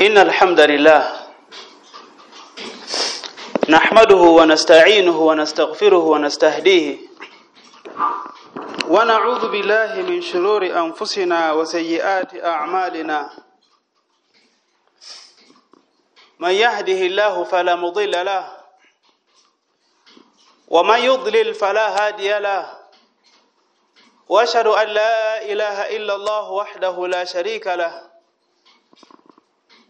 إن الحمد لله نحمده ونستعينه ونستغفره ونستهديه ونعوذ بالله من شرور أنفسنا وسيئات أعمالنا من يهده الله فلا مضل له ومن يضلل فلا هادي له وأشهد أن لا إله إلا الله وحده لا شريك له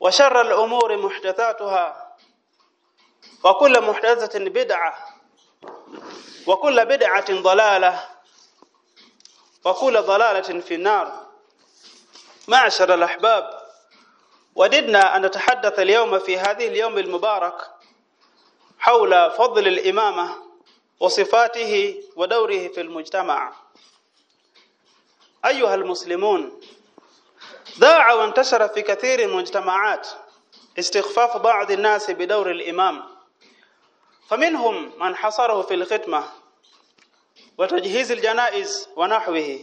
وشر الأمور محدثاتها وكل محدثة بدعة وكل بدعة ضلالة وكل ضلالة في النار. معشر الأحباب وددنا أن نتحدث اليوم في هذه اليوم المبارك حول فضل الإمامة وصفاته ودوره في المجتمع. أيها المسلمون ذاع وانتشر في كثير من المجتمعات استخفاف بعض الناس بدور الإمام. فمنهم من حصره في الختمة وتجهيز الجنائز ونحوه.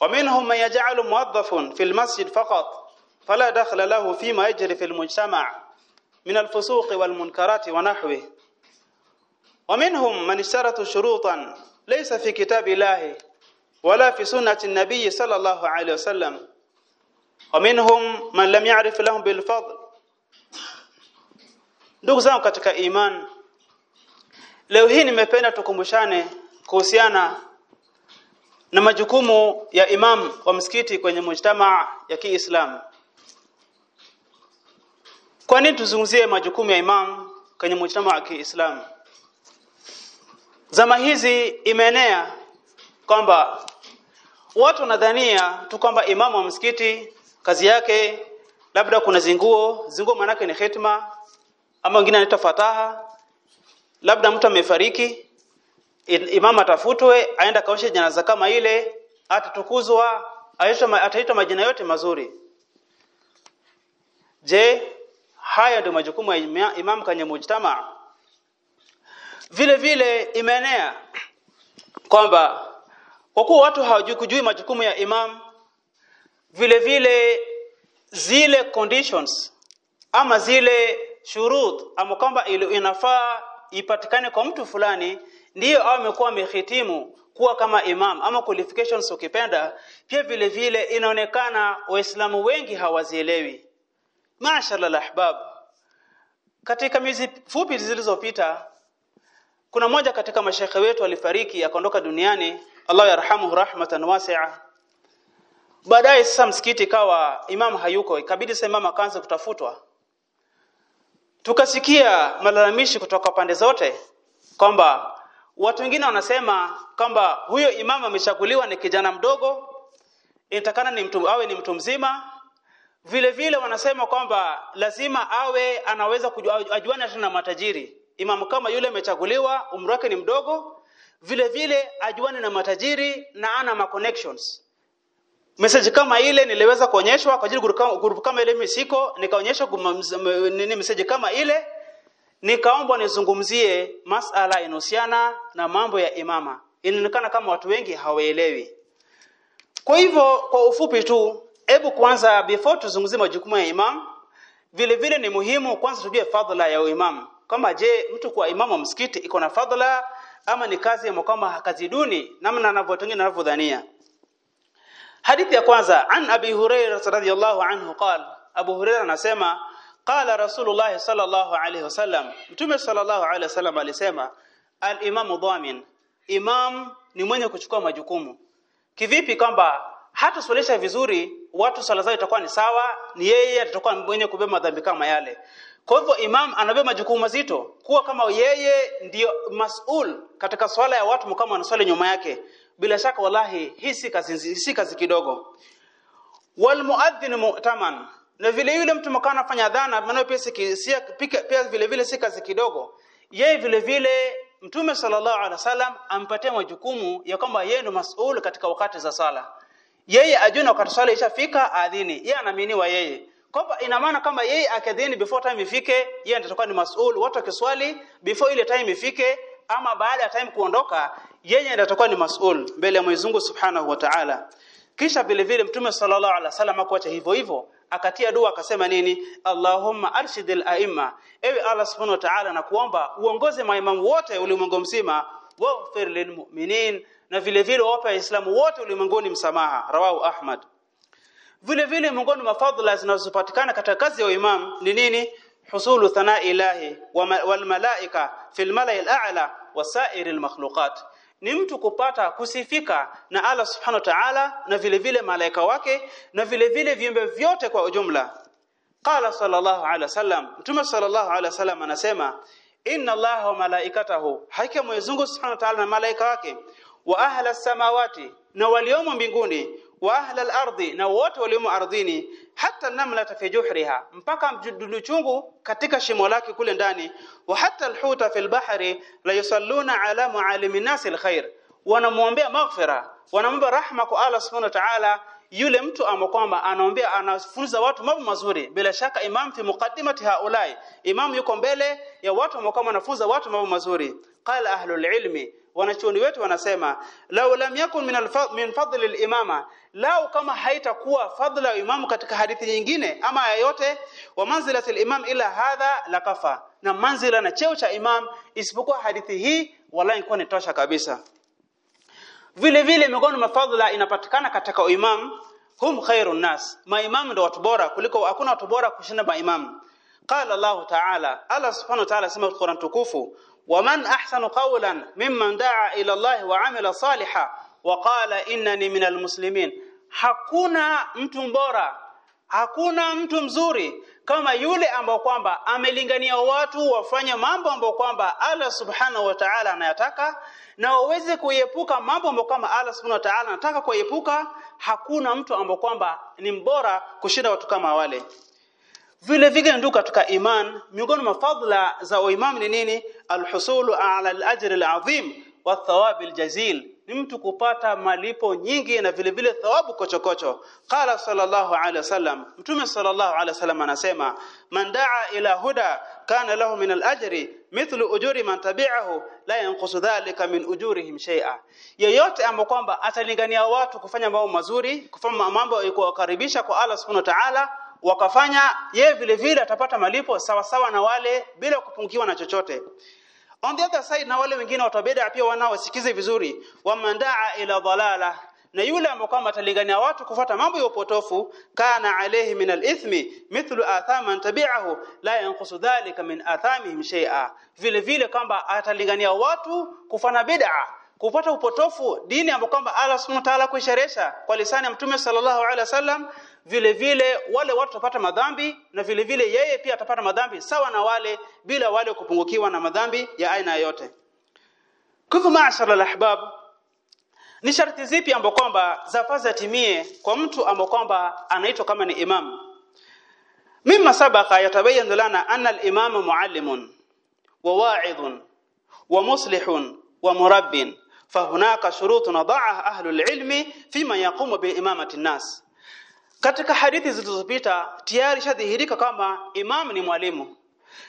ومنهم من يجعل موظف في المسجد فقط فلا دخل له فيما يجري في المجتمع من الفسوق والمنكرات ونحوه. ومنهم من اشترطوا شروطا ليس في كتاب الله ولا في سنة النبي صلى الله عليه وسلم. ومنهم من لم يعرف لهم بالفضل ndugu zangu katika iman leo hii nimependa tukumbushane kuhusiana na majukumu ya imam wa msikiti kwenye mujtamaa ya Kiislamu kwa nini tuzungumzie majukumu ya imam kwenye mujtamaa wa Kiislamu Zama hizi imeenea kwamba watu wanadhania tu kwamba imamu wa msikiti kazi yake labda kuna zinguo, zinguo manake ni hitma ama wengine anaitwa fataha. Labda mtu amefariki, imam atafutwe, aenda kaoshe janaza kama ile, atatukuzwa, ataitwa majina yote mazuri. Je, haya ndio majukumu ya imam kwenye mujtama vile vile imeenea kwamba kwa kuwa watu hawajui majukumu ya imam vile vile zile conditions ama zile shurut ama kwamba inafaa ipatikane kwa mtu fulani ndiyo au amekuwa amehitimu kuwa kama imam ama qualifications ukipenda pia vile vile inaonekana waislamu wengi hawazielewi. Mashallah ahbab katika miezi fupi zilizopita kuna mmoja katika mashekhe wetu alifariki akaondoka duniani. Allah yarhamuhu rahmatan wasi'a baadaye sasa msikiti kawa imam hayuko ikabidi sasa imam akaanza kutafutwa. Tukasikia malalamishi kutoka pande zote kwamba watu wengine wanasema kwamba huyo imam amechaguliwa ni kijana mdogo inatakana ni mtu awe ni mtu mzima. Vile vile wanasema kwamba lazima awe anaweza kujua ajuane hata na matajiri. Imam kama yule amechaguliwa umri wake ni mdogo vile vile ajuane na matajiri na ana ma connections message kama ile niliweza kuonyeshwa kwa ajili group kama ile misiko nikaonyeshwa nini message kama ile nikaombwa nizungumzie masala inahusiana na mambo ya imama. Inaonekana kama watu wengi hawaelewi. Kwa hivyo kwa ufupi tu hebu kwanza before tuzungumzie majukumu ya imam vile vile ni muhimu kwanza tujue fadhila ya imam. Kama je mtu kuwa imamu wa msikiti iko na fadhila ama ni kazi ya kama kazi duni namna anavyotengena anavyodhania hadithi ya kwanza an abi hurairah radhiyallahu anhu qala abu hurairah anasema qala rasulullah sallallahu alayhi wasallam mtume sallallahu alayhi wasallam alisema al-imamu dhamin imam ni mwenye kuchukua majukumu. Kivipi kwamba hata swalisha vizuri watu sala zao itakuwa ni sawa ni yeye atakuwa mwenye kubeba madhambi kama yale? Kwa hivyo imam anabeba majukumu mazito. Kuwa kama yeye ndiyo masul katika swala ya watu kama wanaswali nyuma yake bila shaka wallahi hii si kazi si kazi kidogo. Wal muadhdhin mu'taman. Na vile yule mtu mkana anafanya adhana maana pia si pia vile vile si kazi kidogo. Yeye vile vile mtume sallallahu alaihi wasallam ampatia majukumu ya kwamba yeye ndo masul katika wakati za sala. Yeye ajiona wakati sala ishafika adhini yeye anaaminiwa yeye. Kwamba ina maana kama yeye akadhini before time ifike yeye atakuwa ni masul. Watu wakiswali before ile time ifike ama baada ya time kuondoka yeye ndiye atakuwa ni masul mbele ya Mwenyezi Mungu Subhanahu wa Ta'ala. Kisha vile vile mtume sallallahu alaihi wasallam akuacha hivyo hivyo akatia dua akasema nini? Allahumma arshidil aimma ewe Allah subhanahu wa ta'ala na kuomba uongoze maimamu wote ulimwengu mzima waghfir lilmu'minin na vile vile wape waislamu wote ulimwenguni msamaha. Rawahu Ahmad. Vile vile miongoni mwa fadhila zinazopatikana katika kazi ya imam ni nini? Husulu thana ilahi wal malaika fil mala'il a'la wasairil makhluqat ni mtu kupata kusifika na Allah subhanahu wa ta'ala na vile vile malaika wake na vile vile viumbe vyote kwa ujumla. Qala sallallahu alaihi wasallam mtume sallallahu alaihi wasallam anasema inna allaha wa malaikatahu hakika Mwenyezi Mungu subhanahu wa ta'ala na malaika wake wa ahla samawati na waliomo mbinguni wa ahla al-ardi na wote waliomo ardhini hata namlata fi juhriha mpaka mdudu chungu katika shimo lake kule ndani. Wa hata al-huta al-bahri la yusalluna ala muallimin nasi al-khair. Wanamuombea maghfira wanamwomba rahma kwa Allah subhanahu wa ta'ala. Yule mtu ama anaombea anafunza watu mambo mazuri. Bila shaka imam fi muqaddimati haulai. Imam yuko mbele ya watu ambao anafunza watu mambo mazuri. Qala ahlul ilmi wanachuoni wetu wanasema lau lam yakun min min fadli al-imama lao kama haitakuwa fadla ya imamu katika hadithi nyingine ama yoyote wa manzilati al-imam ila hadha lakafa na manzila na cheo cha imam isipokuwa hadithi hii wala ilikuwa ni tosha kabisa. Vile vile miongoni mafadhila inapatikana katika imam hum khairun nas. Maimamu ndio watu bora kuliko hakuna watu bora kushinda maimamu. Qala Allah ta'ala Allah subhanahu wa ta'ala sema Qur'an tukufu waman ahsanu qawlan mimman daa ila Allah wa amila saliha wa qala innani minal muslimin hakuna mtu mbora hakuna mtu mzuri kama yule ambao kwamba amelingania watu wafanye mambo ambayo kwamba Allah subhanahu wa ta'ala anayataka na waweze kuepuka mambo ambayo kama Allah subhanahu wa ta'ala anataka kuepuka hakuna mtu ambao kwamba ni mbora kushinda watu kama wale. Vile vile ndio katika iman miongoni mafadhila za uimamu ni nini? Alhusulu ala alajri alazim wa thawab aljazil. Ni mtu kupata malipo nyingi na vile vile thawabu kochokocho. Qala sallallahu alaihi wasallam mtume sallallahu alaihi wasallam anasema man daa ila huda kana lahu min alajri mithlu ujuri man tabi'ahu la yanqusu dhalika min ujurihim shay'a. Yeyote ambaye kwamba atalingania watu kufanya mambo mazuri kufanya mambo yakuwakaribisha kwa Allah subhanahu wa ta'ala wakafanya ye vile vile atapata malipo sawa sawa na wale bila kupungiwa na chochote on the other side na wale wengine watu bid'a pia wanaosikize vizuri wamandaa ila dhalala na yule ambaye kwamba atalingania watu kufuata mambo ya upotofu kana alayhi min alithmi mithlu athaman tabi'ahu la yanqusu dhalika min athamihim shay'a. Vile vile kwamba atalingania watu kufana bid'a kupata upotofu dini ambayo kwamba Allah Subhanahu wa ta'ala kuisharesha kwa lisani ya Mtume sallallahu alaihi wasallam vile vile wale watu watapata madhambi na vile vile yeye pia atapata madhambi sawa na wale bila wale kupungukiwa na madhambi ya aina yote kufu ma'ashara al-ahbab ni sharti zipi ambapo kwamba zafaza timie kwa mtu ambaye kwamba anaitwa kama ni imam mimma sabaqa yatabayyan lana anna al-imam muallimun wa wa'idun wa muslihun wa murabbin فهناك شروط وضعها أهل العلم فيما يقوم بإمامة الناس katika hadithi zilizopita tayari shadhihirika kama imam ni mwalimu.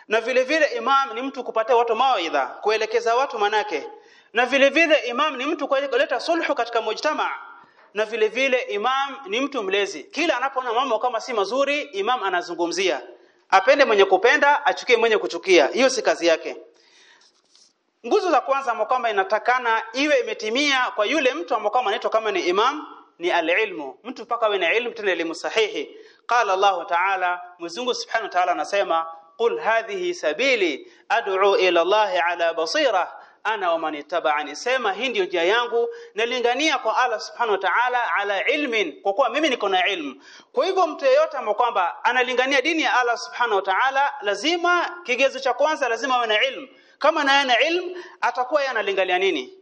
Na vile vile imam ni mtu kupatia watu mawaidha kuelekeza watu manake. Na vile vile imam ni mtu kuleta sulhu katika mujtama. Na vile vile imam ni mtu mlezi. Kila anapoona mambo kama si mazuri imam anazungumzia. Apende mwenye kupenda achukie mwenye kuchukia. Hiyo si kazi yake. Nguzo za kwanza kwamba inatakana iwe imetimia kwa yule mtu ambaye kama anaitwa kama ni imam ni alilmu. Mtu mpaka awe na ilmu tena elimu sahihi. Qala Allah ta'ala mzungu Subhanahu wa ta'ala anasema qul hadhihi sabili ad'u ila Allah ala basira. Ana wa man ittaba'ani. Sema hii ndio njia yangu nalingania kwa Allah subhanahu wa ta'ala ala ilmin kwa kuwa mimi niko na ilmu. Kwa hivyo mtu yeyote ambaye kwamba analingania dini ya Allah subhanahu wa ta'ala lazima kigezo cha kwanza lazima awe na ilmu. Kama naye na ilmu atakuwa yeye analingania nini?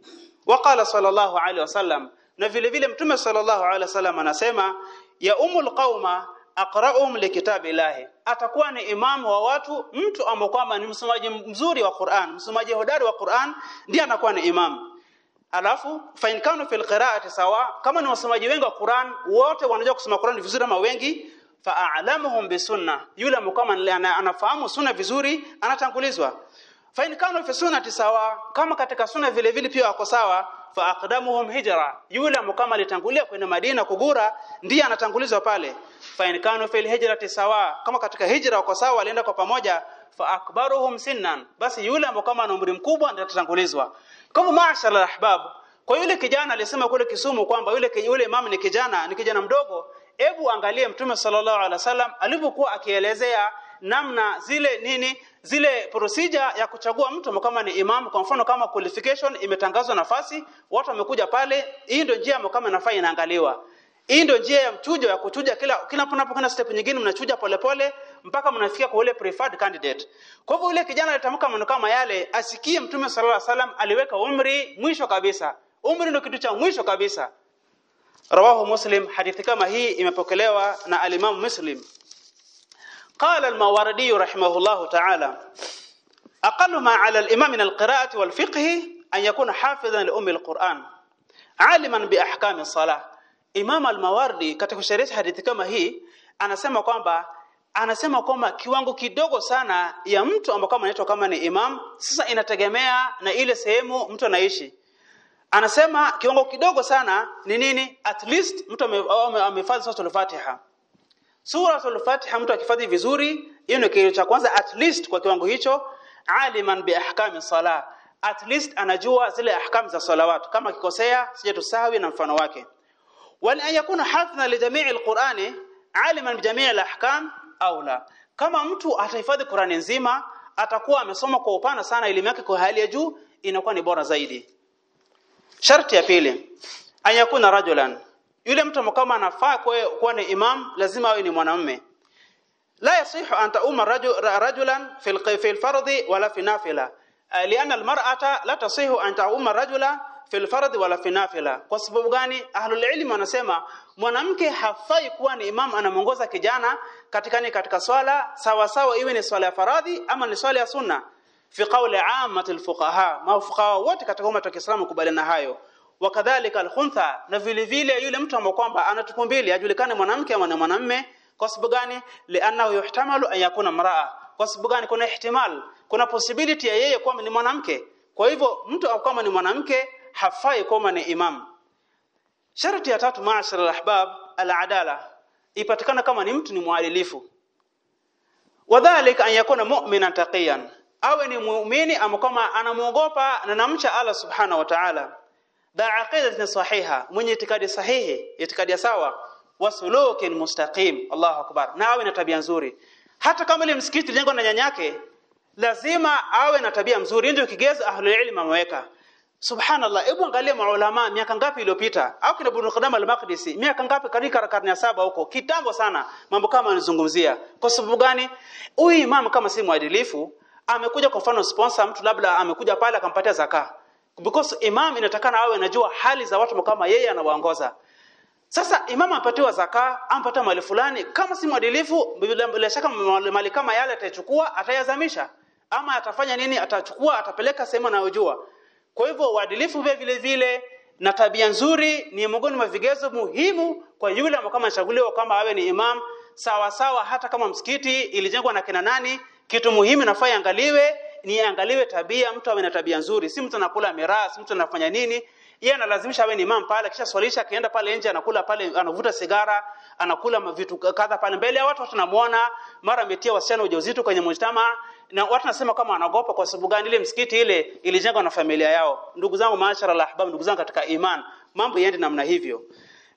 Waqala sallallahu alaihi wasallam na vile vile mtume sallallahu alaihi wasallam anasema ya umul qauma aqra'uhum likitabillahi atakuwa ni imamu wa watu mtu ambaye ni msomaji mzuri wa Qur'an msomaji hodari wa Qur'an ndiye anakuwa ni imamu. Alafu fa in kanu fil qira'ati sawa kama ni wasomaji wengi wa Qur'an wote wanajua kusoma Qur'an vizuri ama wengi fa a'lamuhum bisunna yule mkama anafahamu sunna vizuri anatangulizwa. Fa in kanu fi sunnati sawa kama katika sunna vile vile pia wako sawa fa aqdamuhum hijra. Yule mkama alitangulia kwenda Madina kugura ndiye anatangulizwa pale. Fa in kanu fil hijrati sawa kama katika hijra wako sawa walienda kwa pamoja fa akbaruhum sinnan. Basi yule mkama ana umri mkubwa ndiye atatangulizwa. Kama maashara ahbab. Kwa yule kijana alisema kule Kisumu kwamba yule yule imam ni kijana ni kijana mdogo. Hebu angalie mtume sallallahu alaihi wasallam alipokuwa akielezea namna zile nini zile procedure ya kuchagua mtu kama ni imam kwa mfano kama qualification imetangazwa nafasi watu wamekuja pale hii ndio njia kama nafaa inaangaliwa hii ndio njia ya mchujo ya kuchuja kila kila kuna step nyingine mnachuja polepole mpaka mnafikia kwa ule preferred candidate. Kwa hivyo yule kijana alitamka maneno kama yale asikie Mtume sallallahu alaihi wasallam aliweka umri mwisho kabisa. Umri ndio kitu cha mwisho kabisa. Rawahu Muslim hadithi kama hii imepokelewa na al-Imam Muslim. قال الماوردي رحمه الله تعالى أقل ما على الإمام من القراءة والفقه أن يكون حافظا لأم القرآن عالما بأحكام الصلاة Imam al-Mawardi katika kusherehesha hadithi kama hii anasema kwamba anasema kwamba kiwango kidogo sana ya mtu ambaye kama anaitwa kama ni imam sasa inategemea na ile sehemu mtu anaishi anasema kiwango kidogo sana ni nini at least mtu amehifadhi suratul Fatiha suratul Fatiha mtu akifadhi vizuri hiyo ni kitu cha kwanza at least kwa kiwango hicho aliman bi ahkami sala. At least anajua zile ahkam za salawat kama kikosea sije tusawi na mfano wake. Wal an yakuna hafna li jamii al-Qur'ani aliman bi jamii al-ahkam au la. Kama mtu atahifadhi Qur'ani nzima atakuwa amesoma kwa upana sana elimu yake kwa hali ya juu inakuwa ni bora zaidi. Sharti ya pili ayakuna rajulan yule mtu kama anafaa kuwa ni imam lazima awe ni mwanamume. La yasihu an tauma rajulan fi al-fardhi wala fi nafila. Lianna al-mar'ata la tasihu an tauma rajula fil fardh wala fi nafila. Kwa sababu gani? Ahlul ilm wanasema mwanamke hafai kuwa ni imam anamongoza kijana katika ni katika swala sawa sawa iwe ni swala ya faradhi ama ni swala ya sunna. Fi qawli ammatil fuqaha. Mafuqaha wote katika umma wa Kiislamu kubaliana hayo wakadhalika alkhuntha na vile vile yule mtu ambaye kwamba ana tupu mbili ajulikane mwanamke ama mwanamume kwa sababu gani? Li'annahu yuhtamalu an yakuna mraa kwa sababu gani? Kuna ihtimal kuna possibility ya yeye kuwa ni mwanamke. Kwa hivyo mtu kama ni mwanamke hafai kama ni imam. Sharti ya tatu maashara alahbab aladala. Ipatikana kama ni mtu ni mwadilifu wadhalika an yakuna mu'minan taqiyan. Awe ni muumini ama anamuogopa na namcha Allah subhanahu wa ta'ala da aqida sahiha. Mwenye itikadi sahihi itikadi sawa wasulukin mustaqim. Allahu akbar. Na awe na tabia nzuri. Hata kama ile msikiti jengo na nyanyake lazima awe na tabia nzuri ndio kigezo ahlul ilm ameweka. Subhanallah, hebu angalia maulama miaka ngapi iliyopita au kina Ibn Qudama al-Maqdisi miaka ngapi katika karne ya saba huko? Kitambo sana mambo kama anazungumzia. Kwa sababu gani? Huyu imam kama si mwadilifu amekuja kwa mfano sponsor mtu labda amekuja pale akampatia zaka. Because imam inatakana awe anajua hali za watu kama yeye anawaongoza. Sasa imam apatiwa zaka, ampata mali fulani, kama si mwadilifu bila shaka mali kama yale atachukua, atayazamisha. Ama atafanya nini? Atachukua, atapeleka sehemu anayojua. Kwa hivyo uadilifu vile vile vile na tabia nzuri ni miongoni mwa vigezo muhimu kwa yule ambaye kama anachaguliwa kama awe ni imam sawa sawa hata kama msikiti ilijengwa na kina nani kitu muhimu nafaa angaliwe ni angaliwe tabia mtu awe na tabia nzuri. Si mtu anakula miraa si mtu anafanya nini. Yeye analazimisha awe ni imam pale kisha swalisha akienda pale nje anakula pale anavuta sigara anakula vitu kadha pale mbele. Ya watu tunamuona mara ametia wasichana ujauzito kwenye mujtama na watu nasema kama anaogopa kwa sababu gani? Ile msikiti ile ilijengwa na familia yao. Ndugu zangu maashara la ahbab ndugu zangu katika iman mambo yaende namna hivyo.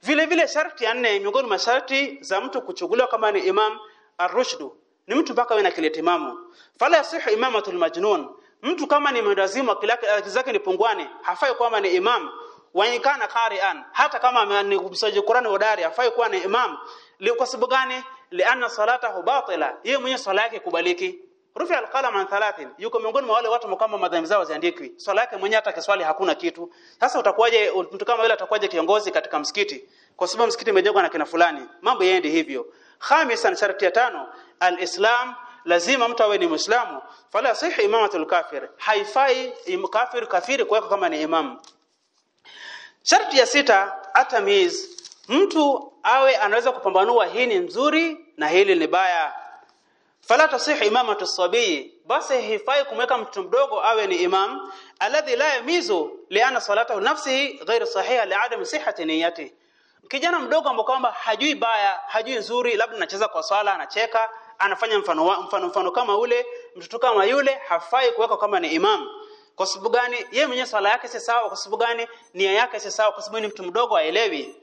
Vile vile sharti ya nne miongoni masharti za mtu kuchukuliwa kama ni imam ar-rushdu ni mtu mpaka awe na akili timamu fala yasihu imamatul majnun. Mtu kama ni mwendazimu akili zake ni pungwani hafai kwamba ni imam. Waikana qari'an hata kama ni msomaji Qur'an hodari hafai kuwa ni imam. Li- kwa sababu gani? Lianna salatahu batila. Yeye mwenye sala yake kubaliki. Rufi alqalam an thalathin. Yuko miongoni mwa wale watu kama madhambi zao ziandikwi sala yake mwenye hata kiswali hakuna kitu. Sasa utakuwaje mtu kama yule atakuwaje kiongozi katika msikiti? Kwa sababu msikiti umejengwa na kina fulani. Mambo yaende hivyo. Khamisan sharti ya tano alislam lazima mtu awe ni muislamu. Fala sihi imamatul kafir. Haifai im- kafir kafiri kuweka kama ni imam. Sharti ya sita atamiz mtu awe anaweza kupambanua hii ni nzuri na hili ni baya. Fala tasihi imamatu sabii basi hifai kumweka mtu mdogo awe ni imam. Alladhi la yamizu liana salatahu nafsihi ghairu sahiha liadami sihhati niyati. Kijana mdogo ambaye kwamba hajui baya hajui nzuri labda anacheza kwa swala anacheka anafanya mfano wa, mfano mfano kama ule mtoto kama yule hafai kuwekwa kama ni imam. Kwa sababu gani? Yeye mwenyewe sala yake si sawa kwa sababu gani? Nia yake si sawa kwa sababu ni mtu mdogo aelewi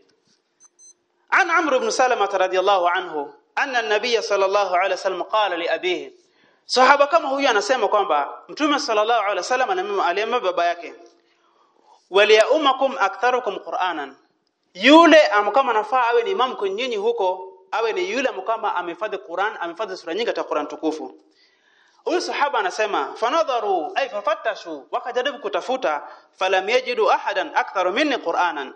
an amr ibn salama radhiyallahu anhu anna an-nabiy sallallahu alaihi wasallam qala li abihi. Sahaba kama huyu anasema kwamba mtume sallallahu alaihi wasallam anamwambia baba yake wal ya'umakum aktharukum qur'anan. Yule amkama nafaa awe ni imam kwa nyinyi huko awe ni yule mkama amehifadhi Qur'an amehifadhi sura nyingi katika Qur'an tukufu. Huyu sahaba anasema fanadharu ay fafattashu wakajaribu kutafuta falam yajidu ahadan aktharu minni qur'anan.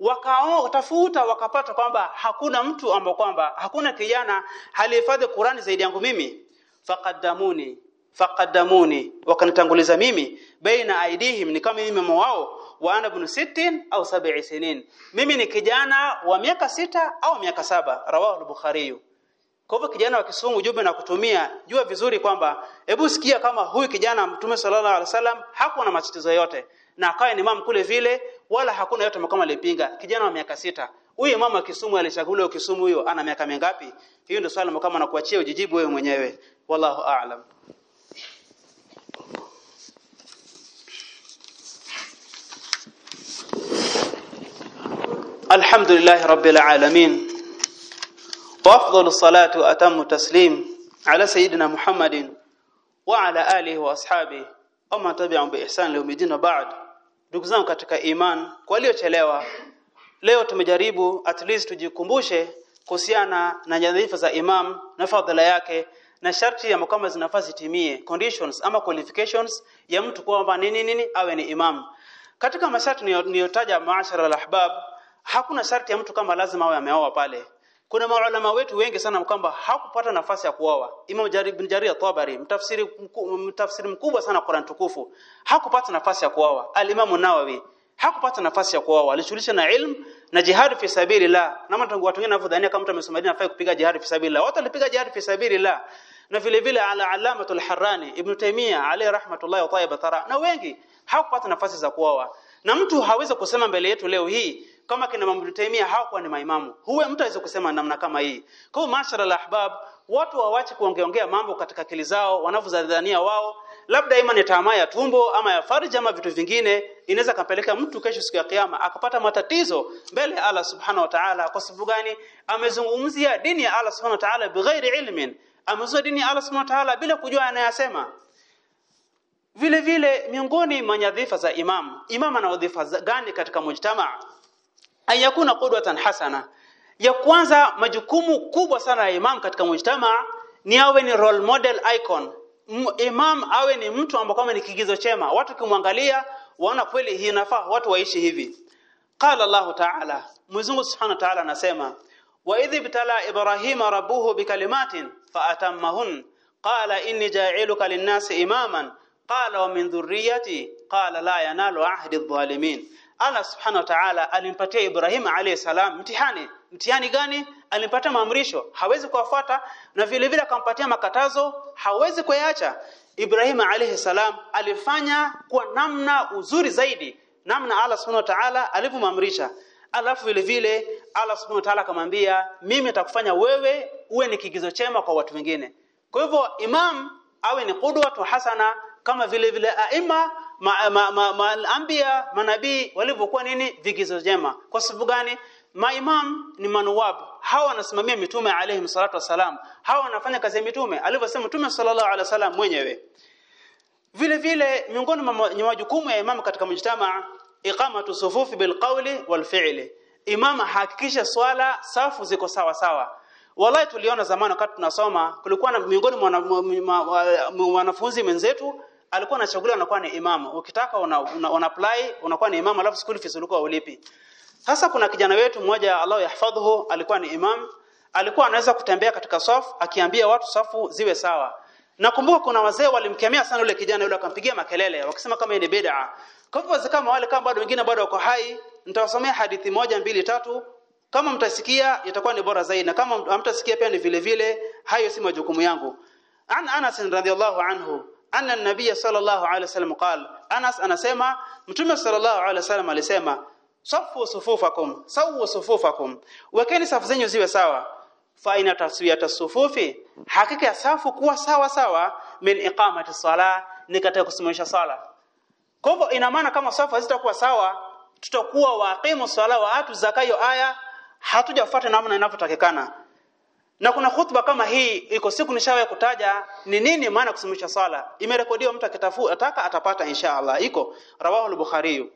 Wakao tafuta wakapata kwamba hakuna mtu ambao kwamba hakuna kijana alihifadhi Qur'ani zaidi yangu mimi. Faqaddamuni faqaddamuni wakanitanguliza mimi baina aidihim ni kama mimi wao wa ana ibn sittin au sab'i sinin. Mimi ni kijana wa miaka sita au miaka saba rawahu al-bukhari. Kwa hivyo kijana wa Kisungu jumbe na kutumia jua vizuri kwamba hebu sikia kama huyu kijana Mtume sallallahu alaihi wasallam hakuwa na matatizo yote na akawa ni imam kule vile wala hakuna yote kama alipinga. Kijana wa miaka sita. Huyu mama Kisumu alichaguliwa Kisumu huyo ana miaka mingapi? Hiyo ndio swali kama nakuachia ujijibu wewe mwenyewe. Wallahu a'lam الحمد لله رب العالمين وافضل الصلاه واتم التسليم على سيدنا محمد وعلى اله واصحابه وما تبعهم باحسان ليوم الدين وبعد ndugu zangu katika iman kwa waliochelewa leo tumejaribu at least tujikumbushe kuhusiana na nyadhifa za imam na fadhila yake na sharti ya kama zinafaa zitimie conditions ama qualifications ya mtu kwamba nini nini awe ni imam katika masharti niyotaja maashara al-ahbab hakuna sharti ya mtu kama lazima awe ameoa pale. Kuna maulama wetu wengi sana kwamba hakupata nafasi ya kuoa. Imam Jarir bin Jarir at-Tabari mtafsiri mku, mtafsiri mkubwa sana Qur'an tukufu hakupata nafasi ya kuoa. al-Imam Nawawi hakupata nafasi ya kuoa. Alishughulisha na ilmu na jihad fi sabilillah. Na watu wengine wanavyodhania kama mtu amesoma dini afai kupiga jihad fi sabilillah. Watu walipiga jihad fi sabilillah. Na vile vile ala alamatul harrani ibn taymiya alayhi rahmatullahi wa tayyibatara, na wengi hakupata nafasi za kuoa. Na mtu hawezi kusema mbele yetu leo hii kama kina Imam Taimia hawakuwa ni maimamu. Huwe mtu aweze kusema namna kama hii. Kwa hiyo mashara la ahbab, watu wawache kuongeongea mambo katika akili zao wanavyozadhania wao. Labda ima ni tamaa ya tumbo ama ya farji ama vitu vingine inaweza kampeleka mtu kesho siku ya kiyama akapata matatizo mbele ya Allah subhanahu wa ta'ala. Kwa sababu gani? Amezungumzia dini ya Allah subhanahu wa ta'ala bighairi ilmin. Amezungumzia dini ya Allah subhanahu wa ta'ala bila kujua anayasema. Vile vile miongoni mwa nyadhifa za imam imam ana wadhifa gani katika mujtamaa ayakuna qudwatan hasana. Ya kwanza majukumu kubwa sana ya imam katika mujtama ni awe ni role model icon. M imam awe ni mtu ambaye kama ni kigizo chema. Watu kimwangalia waona kweli hii inafaa watu waishi hivi. Qala Allah ta'ala Mwenyezi Subhanahu ta'ala anasema wa idh ibtala ibrahima rabbuhu bikalimatin fatammahun qala inni ja'iluka lin-nasi imaman. Qala wa min dhurriyyati. Qala la yanalu ahdi adh-dhalimin Allah subhanahu wa ta'ala alimpatia Ibrahim alayhi salam mtihani. Mtihani gani? Alimpatia maamrisho. Hawezi kuwafuata na vile vile akampatia makatazo. Hawezi kuyaacha Ibrahim alayhi salam alifanya kwa namna uzuri zaidi namna Allah subhanahu wa ta'ala alivyomwamrisha. Alafu vile vile Allah subhanahu wa ta'ala akamwambia mimi nitakufanya wewe uwe ni kigizo chema kwa watu wengine. Kwa hivyo imam awe ni qudwatu hasana kama vile vile aima ma, ma, ma, ma, anbiya manabii walivyokuwa nini? Vigizo jema kwa sababu gani? Maimam ni manuwab hawa wanasimamia mitume alayhi salatu wasalam hawa wanafanya kazi ya mitume. Alivyosema mtume sallallahu alaihi wasallam mwenyewe. Vile vile miongoni mwa majukumu ya imam katika mjtama iqamatu sufufi bilqawli walfi'li imam hakikisha swala safu ziko sawa sawa. Wallahi tuliona zamani wakati tunasoma kulikuwa na miongoni mwa wanafunzi wenzetu alikuwa anachaguliwa anakuwa ni imam. Ukitaka una, una, una apply unakuwa ni imam alafu school fees ulikuwa ulipi. Sasa kuna kijana wetu mmoja Allah yahfadhuhu alikuwa ni imam. Alikuwa anaweza kutembea katika safu akiambia watu safu ziwe sawa. Nakumbuka kuna wazee walimkemea sana yule kijana yule akampigia makelele wakisema kama ni bid'a. Kwa hivyo wazee kama wale kama bado wengine bado wako hai nitawasomea hadithi moja mbili tatu. Kama mtasikia itakuwa ni bora zaidi na kama hamtasikia pia ni vile vile hayo si majukumu yangu. An Anas radhiyallahu anhu anna an-nabiy sallallahu alaihi wasallam qala Anas anasema mtume sallallahu alaihi wasallam alisema safu sufufakum sawu sufufakum. Wekeni safu zenyu ziwe sawa. Fa ina taswiyata sufufi? Hakika ya safu kuwa sawa sawa. Min iqamati sala ni katika kusimamisha sala. Kwa hivyo ina maana kama safu hazitakuwa sawa tutakuwa waqimu sala wa atu zakayo aya hatujafuata namna inavyotakikana na kuna khutba kama hii iko siku nishawahi kutaja ni nini maana kusimamisha sala imerekodiwa mtu akitafuta atapata insha Allah iko rawahu al-bukhari.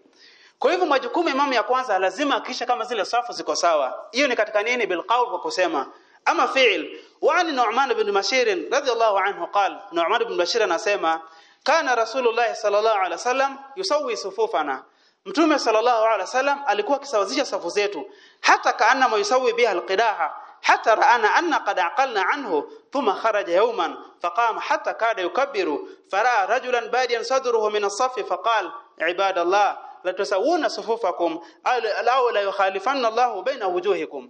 Kwa hivyo majukumu imamu ya kwanza lazima akisha kama zile safu ziko sawa. Hiyo ni katika nini? Bil qawl kwa kusema. Ama fi'l wa an Nu'man ibn Bashir radhiyallahu anhu qal Nu'man ibn Bashir anasema kana Rasulullah sallallahu alaihi wasallam yusawi sufufana. Mtume sallallahu alaihi wasallam alikuwa akisawazisha safu zetu hata kaanna yusawi biha alqidaha حتى رأنا أن قد عقلنا عنه ثم خرج يوما فقام حتى كاد يكبر فرأى رجلا باديا صدره من الصف فقال عباد الله لتسوون صفوفكم أو لا يخالفن الله بين وجوهكم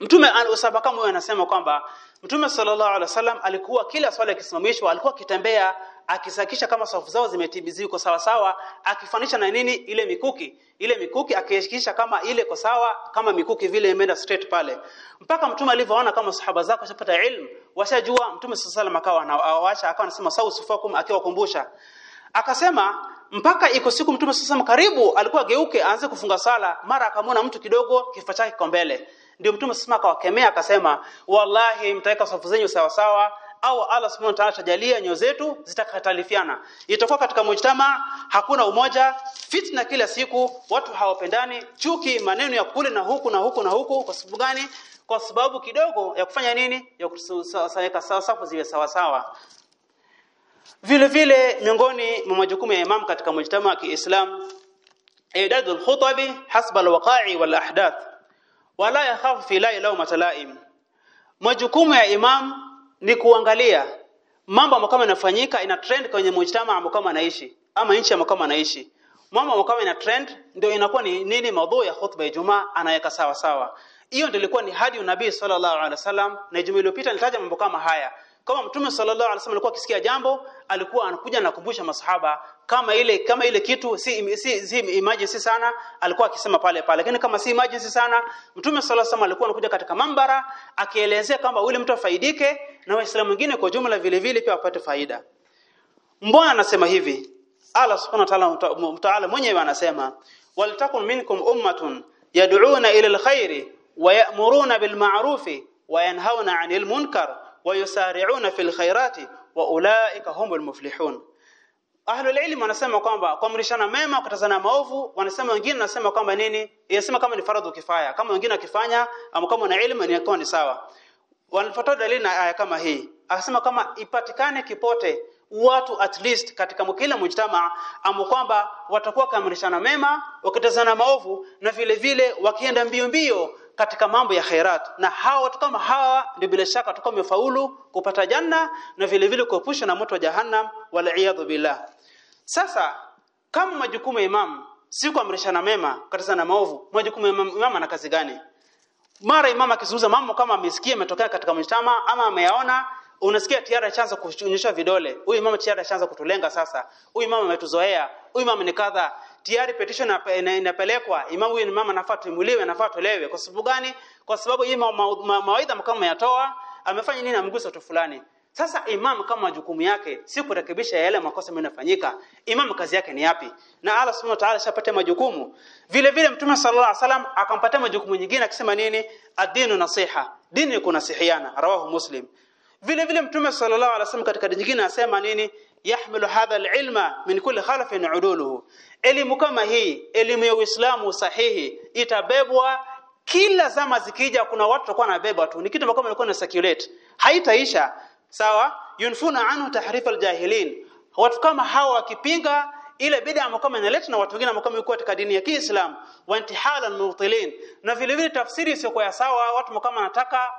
Mtume usaba kama huyo anasema kwamba Mtume sallallahu alaihi wasallam alikuwa kila swala ikisimamishwa alikuwa akitembea akisakisha kama safu zao zimetibiziko sawa sawa akifanisha na nini? Ile mikuki. Ile mikuki akihakikisha kama ile kwa sawa kama mikuki vile imeenda straight pale. Mpaka mtume alivyoona kama sahaba zake washapata ilmu washajua mtume sallallahu akawa anawaacha akawa anasema sawu sufakum akiwakumbusha. Akasema mpaka iko siku mtume sallallahu karibu alikuwa geuke aanze kufunga sala mara akamwona mtu kidogo kifacha chake kwa mbele. Ndio mtume sallallahu akawakemea akasema wallahi mtaweka safu zenyu sawa sawa au Allah subhanahu wa ta'ala tajalia nyoyo zetu zitakatalifiana. Itakuwa katika mujtama hakuna umoja fitna kila siku watu hawapendani chuki maneno ya kule na huku na huku na huku. Kwa sababu gani? Kwa sababu kidogo ya kufanya nini? Ya kusaweka sawa ziwe sawa sawa. Vile vile miongoni mwa majukumu ya imam katika mujtama wa Kiislam idadul khutabi hasba alwaqa'i wal ahdath. Wala yakhafu fi la ilaha matalaim. Majukumu ya imam ni kuangalia mambo ambayo kama yanafanyika ina trend kwenye mujtama ambao kama anaishi ama nchi ambayo kama anaishi. Mambo ambayo kama ina trend ndio inakuwa ni nini maudhui ya khutba ya Ijumaa anaweka sawa sawa. Hiyo ndio ilikuwa ni hadi nabii sallallahu alaihi wasallam na Ijumaa iliyopita nitaja mambo kama haya. Kama mtume sallallahu alaihi wasallam alikuwa akisikia jambo alikuwa anakuja na kukumbusha masahaba kama ile kama ile kitu si si, si emergency sana alikuwa akisema pale pale. Lakini kama si emergency sana mtume sallallahu alaihi wasallam alikuwa anakuja katika mambara akielezea kwamba yule mtu afaidike na waislamu wengine kwa jumla vile vile pia wapate faida. Mbona anasema hivi? Allah subhanahu wa ta'ala mwenyewe anasema waltakun minkum ummatun yad'una ila alkhairi wa ya'muruna bil ma'rufi wa yanhauna 'anil munkar wa yusari'una fil khairati wa ulaika humul muflihun. Ahlul ilm wanasema kwamba kuamrishana mema kutazana maovu wanasema wengine wanasema kwamba nini? Yasema kama ni faradhu kifaya kama wengine akifanya ama kama na ni ni sawa wanafuata dalili na aya kama hii. Akasema kama ipatikane kipote watu at least katika kila mujtama ambao kwamba watakuwa kaamrishana mema wakitazana maovu na vile vile wakienda mbio mbio katika mambo ya khairat. Na hawa watu kama hawa ndio bila shaka watakuwa wamefaulu kupata janna na vile vile kuepusha na moto wa jahannam wala iyadhu billah. Sasa kama majukumu ya imam si kuamrishana mema katazana maovu majukumu ya imam ana kazi gani mara imam akizungumza mambo kama amesikia ametokea katika mjtama ama ameyaona unasikia tiara chanza kunyosha vidole. Huyu imamu tiara chanza kutulenga sasa. Huyu mama ametuzoea. Huyu imamu ni kadha. Tiari petition inapelekwa. Imam huyu ni mama anafaa tuimuliwe anafaa tolewe kwa sababu gani? Kwa sababu hii mawaidha ma, ma, kama yatoa amefanya nini? Amgusa tu fulani sasa imam kama jukumu yake si kurekebisha yale makosa yanayofanyika imam kazi yake ni yapi? Na Allah subhanahu wa ta'ala shapata majukumu. Vile vile mtume sallallahu alaihi wasallam akampatia majukumu nyingine akisema nini? Ad-dinu nasiha. Dini kunasihiana rawahu muslim. Vile vile mtume sallallahu alaihi wasallam katika nyingine anasema nini? Yahmilu hadha alilma min kulli khalafin uduluhu. Elimu kama hii elimu ya Uislamu sahihi itabebwa kila zama zikija kuna watu watakuwa wanabeba tu. Ni kitu ambacho ilikuwa na circulate. Haitaisha sawa? Yunfuna anhu tahrif aljahilin. Watu kama hawa wakipinga ile bid'a ambayo kama inaleta na watu wengine ambao kama yuko katika dini ya Kiislamu wa intihala almutilin na vile vile tafsiri sio kwa sawa watu kama wanataka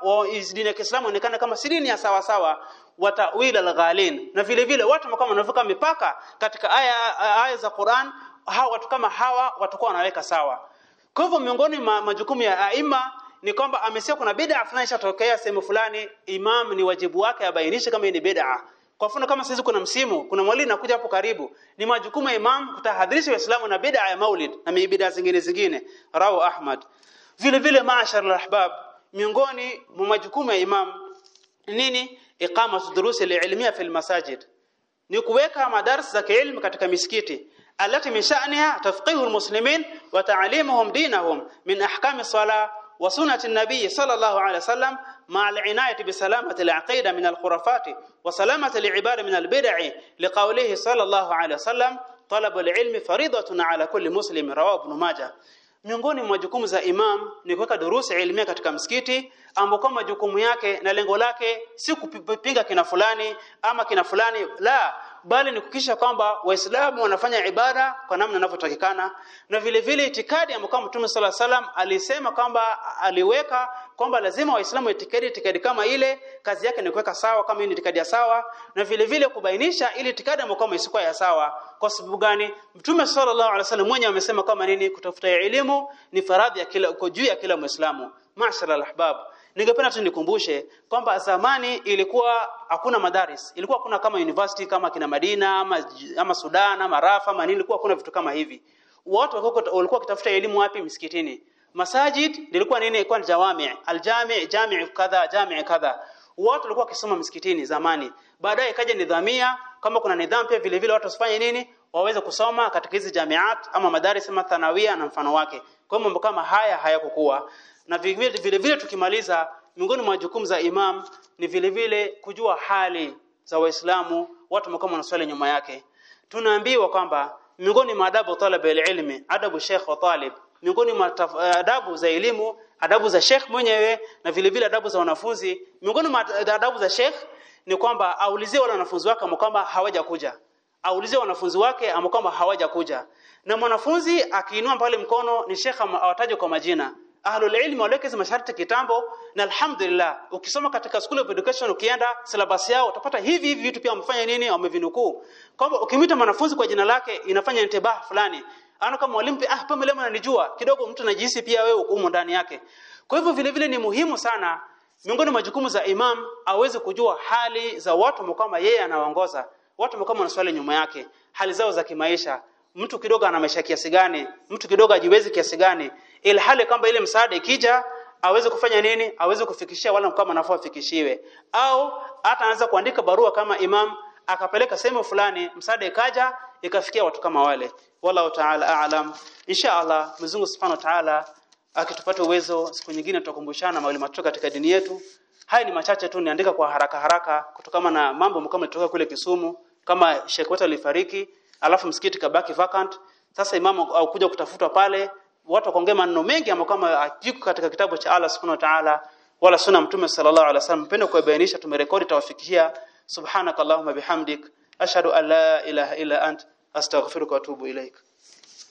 dini ya Kiislamu onekane kama si dini ya sawa sawa wa ta'wil alghalin. Na vile vile watu kama wanavuka mipaka katika aya aya za Qur'an hawa watu kama hawa watakuwa wanaweka sawa. Kwa hivyo miongoni ma majukumu ya aima ni kwamba amesema kuna bid'a fulani ishatokea sehemu fulani, imam ni wajibu wake abainishe kama ni bid'a. Kwa mfano kama sisi kuna msimu, kuna mwalimu anakuja hapo karibu, ni majukumu ya imam kutahadhirisha Waislamu na bid'a ya Maulid na bid'a zingine zingine, rawu Ahmad. Vile vile maashara al-ahbab, miongoni mwa majukumu ya imam nini? Iqama durusi al-ilmiya fil masajid, ni kuweka madarasa za kielimu katika misikiti alati min sha'niha tafqihu al-muslimin wa ta'limuhum dinahum min ahkami salah وسنة النبي صلى الله عليه وسلم مع العناية بسلامة العقيدة من الخرافات وسلامة العبادة من البدع لقوله صلى الله عليه وسلم طلب العلم فريضة على كل مسلم رواه ابن ماجه miongoni mwa jukumu za imam ni kuweka durusi ilmia katika msikiti ambapo kama jukumu yake na lengo lake si kupinga kina fulani ama kina fulani la bali ni kukisha kwamba waislamu wanafanya ibada kwa namna inavyotakikana. Na vile vile itikadi ambayo Mtume sala salam alisema kwamba aliweka kwamba lazima waislamu itikadi itikadi kama ile kazi yake ni kuweka sawa kama hii ni itikadi ya sawa. Na vile vile kubainisha ili itikadi ambayo kama isikuwa ya sawa. Kwa sababu gani? Mtume sallallahu alaihi wasallam mwenyewe amesema kama nini? Kutafuta elimu ni faradhi ya kila uko juu ya kila Muislamu. Mashallah alahbab ningependa tu nikumbushe kwamba zamani ilikuwa hakuna madaris. Ilikuwa hakuna kama university kama kina Madina ama, ama Sudan ama Rafa ama nini ilikuwa hakuna vitu kama hivi. Watu walikuwa wakitafuta elimu wapi? Msikitini masajid ilikuwa nini? Ilikuwa ni jawami aljami jami kadha jami kadha. Watu walikuwa wakisoma msikitini zamani. Baadaye ikaja nidhamia kama kuna nidhamu pia vile vile watu wasifanye nini? Waweze kusoma katika hizi jamiat ama madaris ama thanawia na mfano wake. Kwa hiyo mambo kama haya hayakokuwa na vile vile, vile tukimaliza miongoni mwa jukumu za imam ni vile vile kujua hali za waislamu watu kama wanaswali nyuma yake. Tunaambiwa kwamba miongoni mwa adabu talaba ilmi adabu sheikh wa talib miongoni mwa adabu za elimu adabu za sheikh mwenyewe na vile vile adabu za wanafunzi miongoni mwa adabu za sheikh ni kwamba aulizie wale wanafunzi wake kwamba hawajakuja. Aulizie wanafunzi wake ambao kwamba hawajakuja. Na mwanafunzi akiinua pale mkono ni sheikh awataje kwa majina ahlul ilmi walekeza masharti kitambo na alhamdulillah ukisoma katika school of education ukienda syllabus yao utapata hivi hivi vitu pia wamefanya nini wamevinukuu. Kwamba ukimwita mwanafunzi kwa jina lake inafanya intibah fulani. Ana kama mwalimu ah pamele ananijua kidogo mtu anajihisi pia wewe uko ndani yake. Kwa hivyo vile vile ni muhimu sana miongoni mwa jukumu za imam aweze kujua hali za watu kama yeye anawaongoza watu kama wanaswali nyuma yake hali zao za kimaisha. Mtu kidogo ana maisha kiasi gani? Mtu kidogo ajiwezi kiasi gani ili hali kwamba ile msaada ikija aweze kufanya nini? Aweze kufikishia wale kama anafaa afikishiwe. Au hata anaweza kuandika barua kama imam akapeleka sehemu fulani msaada ikaja ikafikia watu kama wale. Wallahu ta'ala aalam insha Allah Mwenyezi Subhanahu wa Ta'ala akitupata uwezo siku nyingine tutakumbushana mawili matatu katika dini yetu. Haya ni machache tu niandika kwa haraka haraka kutokana na mambo kama kutoka kule Kisumu kama Sheikh wetu alifariki alafu msikiti kabaki vacant. Sasa imamu au kuja kutafutwa pale watu wakaongea maneno mengi ambayo kama ajiko katika kitabu cha Allah Subhanahu wa Ta'ala wala sunna mtume sallallahu alaihi wasallam. Mpende kuibainisha tumerekodi tawafikishia subhanakallahumma bihamdik. Ashhadu an la ilaha illa ant. Astaghfiruka wa atubu ilaik